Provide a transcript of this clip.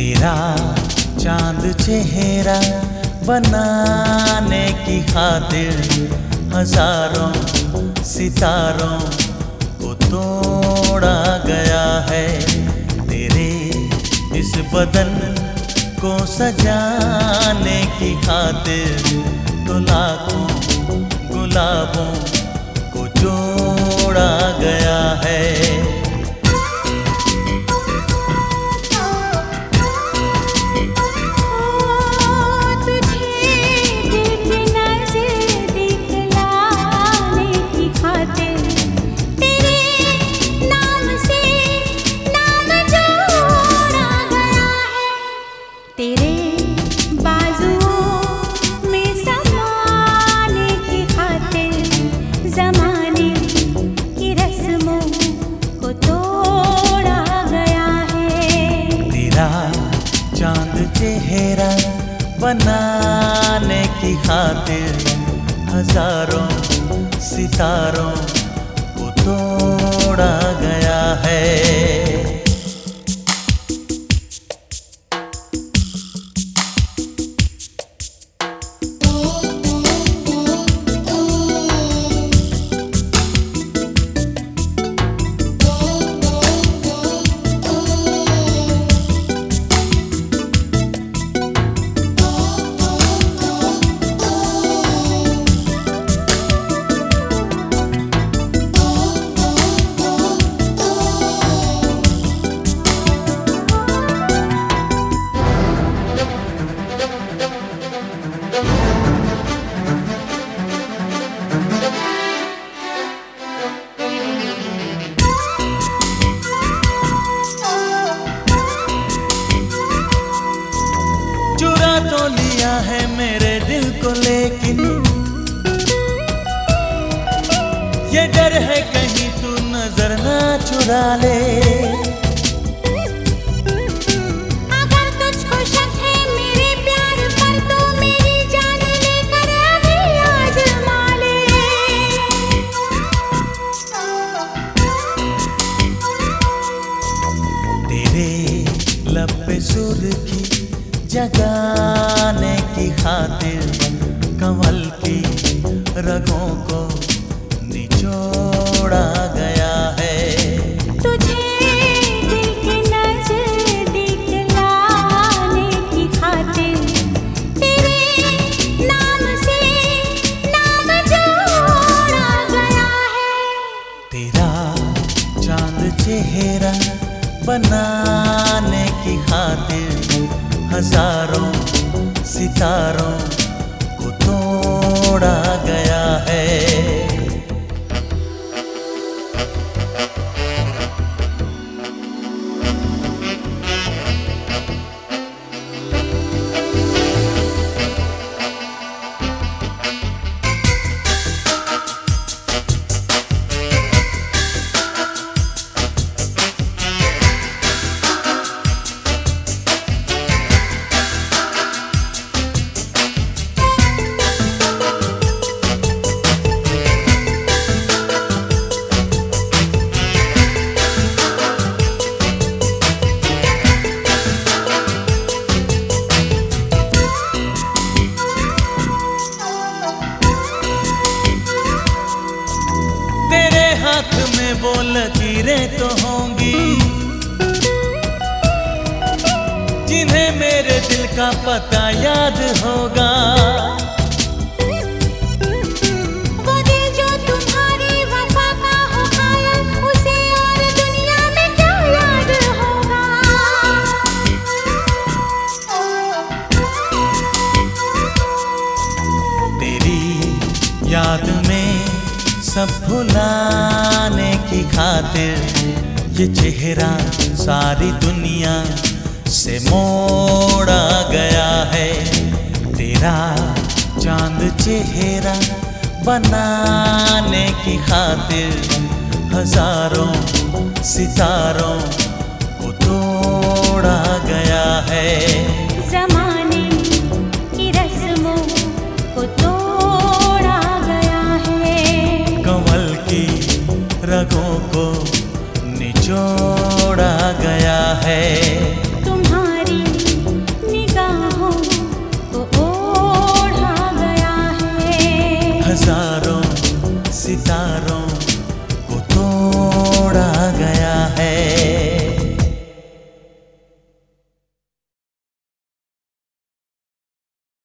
तेरा चाँद चेहरा बनाने की खातिर हज़ारों सितारों को तोड़ा गया है। तेरे इस बदन को सजाने की खातिर तो लाखों गुलाबों बनाने की खातिर हज़ारों सितारों को तोड़ा गया है। ले अगर तुझको शक है मेरे प्यार पर तो मेरी जान लेकर अभी आजमा ले तेरे लब पे सुर्खी जगाने की खातिर कमल की रगों को निचोड़ा सितारों को तोड़ा गया है। तो होंगी। जिन्हें मेरे दिल का पता याद होगा। वो दिल जो तुम्हारी वफा का हो कायल, उसे और दुनिया में क्या याद होगा? तेरी याद में सब भुलाने की खातिर ये चेहरा सारी दुनिया से मोड़ा गया है। तेरा चाँद चेहरा बनाने की खातिर हज़ारों सितारों को तोड़ा निचोड़ा गया है। तुम्हारी निगाहों को ओढ़ा गया है। हज़ारों सितारों